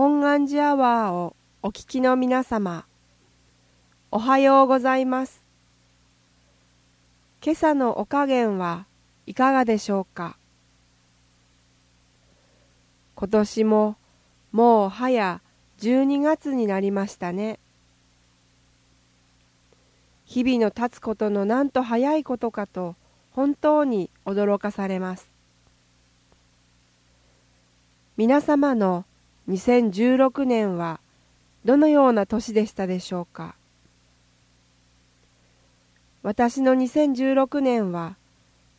本願寺アワーをお聞きの皆様、おはようございます。今朝のお加減はいかがでしょうか？今年ももう早12月になりましたね。日々の経つことのなんと早いことかと本当に驚かされます。皆様の2016年はどのような年でしたでしょうか？私の2016年は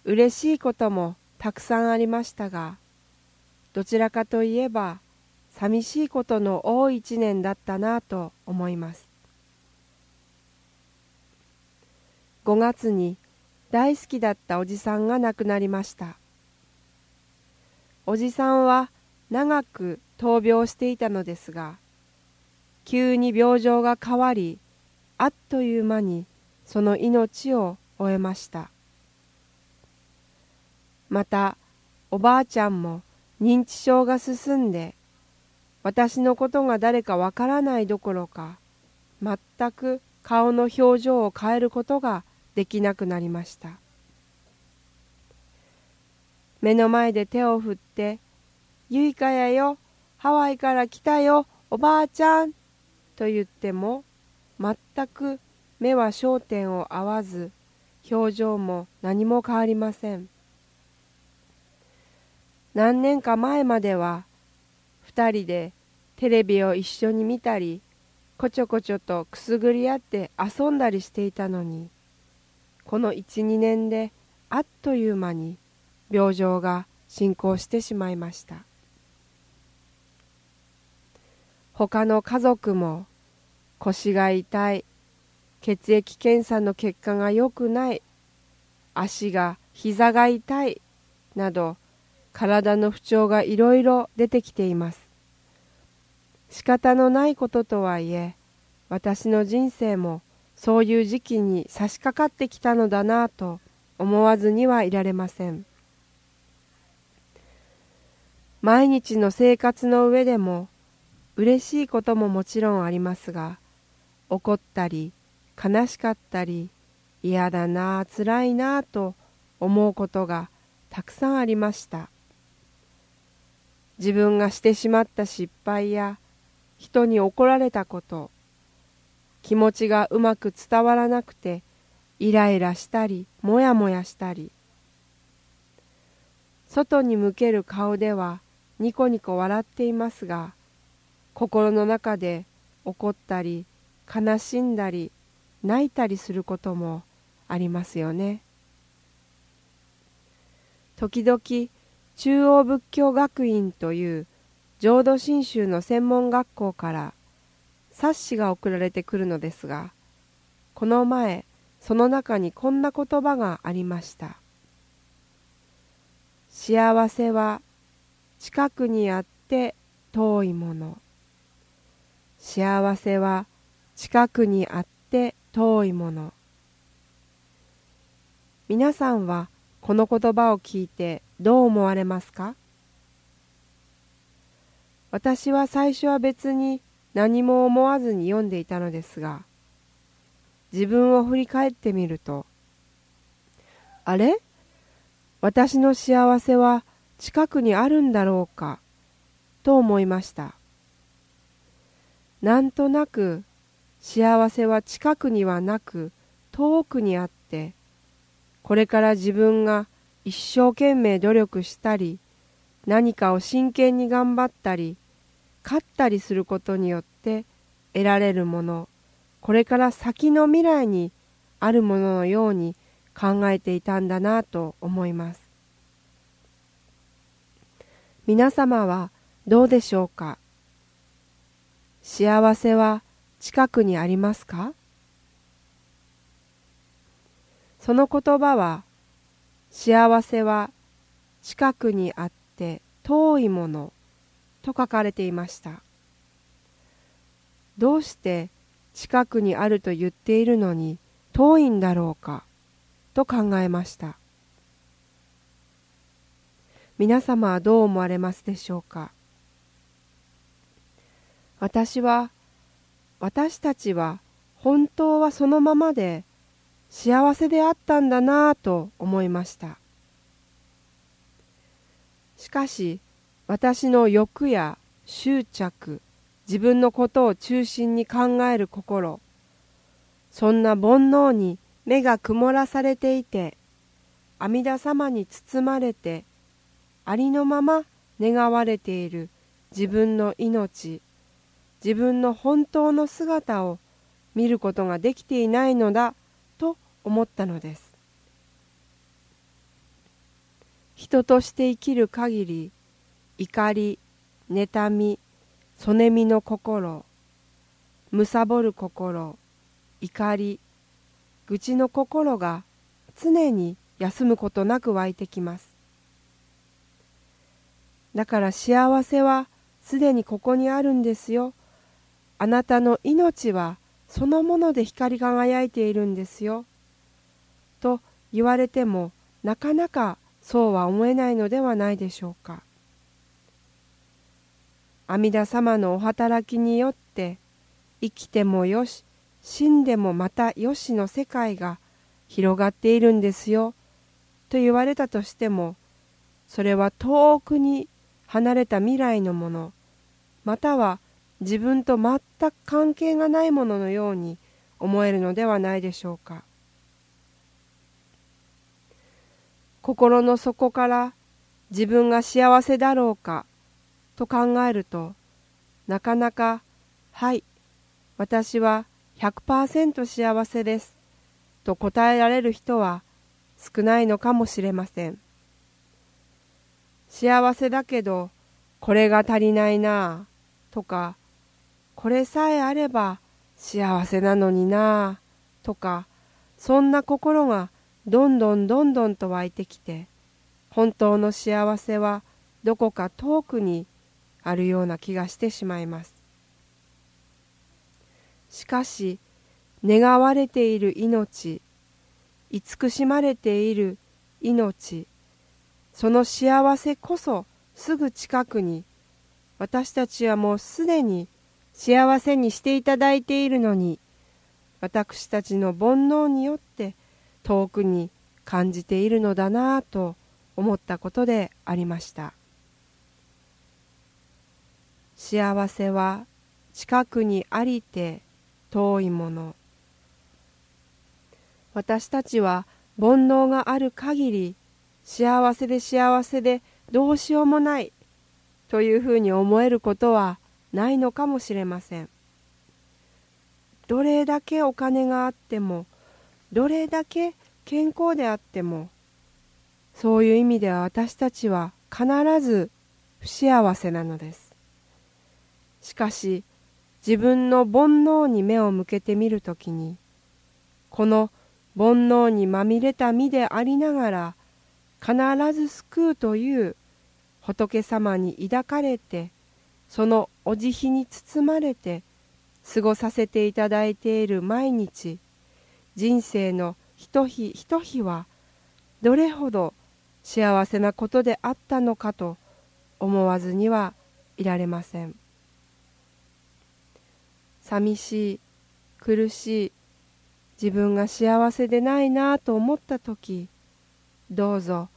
嬉しいこともたくさんありましたがどちらかといえば寂しいことの多い一年だったなと思います。5月に大好きだったおじさんが亡くなりました。おじさんは長く闘病していたのですが急に病状が変わりあっという間にその命を終えました。またおばあちゃんも認知症が進んで私のことが誰かわからないどころか全く顔の表情を変えることができなくなりました。目の前で手を振って「ゆいかやよハワイから来たよおばあちゃん」と言っても全く目は焦点を合わず表情も何も変わりません。何年か前までは2人でテレビを一緒に見たりこちょこちょとくすぐり合って遊んだりしていたのにこの12年であっという間に病状が進行してしまいました。他の家族も腰が痛い血液検査の結果が良くない足が膝が痛いなど体の不調がいろいろ出てきています。仕方のないこととはいえ私の人生もそういう時期に差し掛かってきたのだなぁと思わずにはいられません。毎日の生活の上でも嬉しいことももちろんありますが怒ったり悲しかったり嫌だなつらいなと思うことがたくさんありました。自分がしてしまった失敗や人に怒られたこと気持ちがうまく伝わらなくてイライラしたりもやもやしたり外に向ける顔ではニコニコ笑っていますが心の中で怒ったり悲しんだり泣いたりすることもありますよね。時々中央仏教学院という浄土真宗の専門学校から冊子が送られてくるのですがこの前その中にこんな言葉がありました幸せは近くにあって遠いもの幸せは近くにあって遠いもの。皆さんはこの言葉を聞いてどう思われますか？私は最初は別に何も思わずに読んでいたのですが自分を振り返ってみるとあれ？私の幸せは近くにあるんだろうか？と思いました。なんとなく幸せは近くにはなく遠くにあってこれから自分が一生懸命努力したり何かを真剣に頑張ったり勝ったりすることによって得られるものこれから先の未来にあるもののように考えていたんだなと思います。皆様はどうでしょうか？幸せは近くにありますか？その言葉は幸せは近くにあって遠いものと書かれていました。どうして近くにあると言っているのに遠いんだろうかと考えました。皆様はどう思われますでしょうか？私は私たちは本当はそのままで幸せであったんだなぁと思いました。しかし私の欲や執着自分のことを中心に考える心そんな煩悩に目が曇らされていて阿弥陀様に包まれてありのまま願われている自分の命自分の本当の姿を見ることができていないのだと思ったのです。人として生きる限り怒り妬みそねみの心むさぼる心怒り愚痴の心が常に休むことなく湧いてきます。だから幸せはすでにここにあるんですよ。あなたの命はそのもので光り輝いているんですよ。と言われてもなかなかそうは思えないのではないでしょうか。阿弥陀様のお働きによって生きてもよし死んでもまたよしの世界が広がっているんですよと言われたとしてもそれは遠くに離れた未来のものまたは自分と全く関係がないもののように思えるのではないでしょうか。心の底から自分が幸せだろうかと考えるとなかなか「はい私は100%幸せです」と答えられる人は少ないのかもしれません。幸せだけどこれが足りないなあとかこれさえあれば幸せなのになあとかそんな心がどんどんどんどんと湧いてきて本当の幸せはどこか遠くにあるような気がしてしまいます。しかし願われている命慈しまれている命その幸せこそすぐ近くに私たちはもうすでに幸せにしていただいているのに私たちの煩悩によって遠くに感じているのだなぁと思ったことでありました。幸せは近くにありて遠いもの。私たちは煩悩がある限り幸せで幸せでどうしようもないというふうに思えることはないのかもしれません。どれだけお金があってもどれだけ健康であってもそういう意味では私たちは必ず不幸せなのです。しかし自分の煩悩に目を向けてみるときにこの煩悩にまみれた身でありながら必ず救うという仏様に抱かれてそのお慈悲に包まれて過ごさせていただいている毎日人生の一日一日はどれほど幸せなことであったのかと思わずにはいられません。寂しい苦しい自分が幸せでないなと思った時どうぞ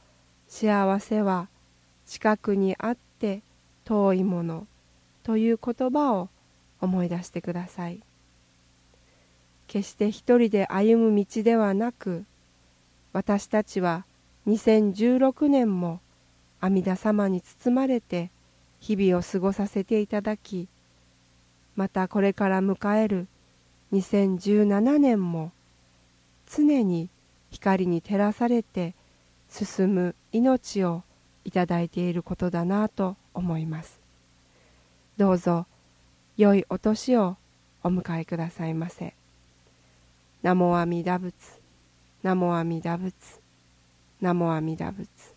幸せは近くにあって遠いもの。という言葉を思い出してください。決して一人で歩む道ではなく私たちは2016年も阿弥陀様に包まれて日々を過ごさせていただきまたこれから迎える2017年も常に光に照らされて進む命をいただいていることだなと思います。どうぞ良いお年をお迎えくださいませ。ナモ阿弥陀仏、ナモ阿弥陀仏、ナモ阿弥陀仏。